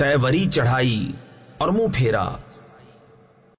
تیوری چڑھائی اور منہ پھیرا۔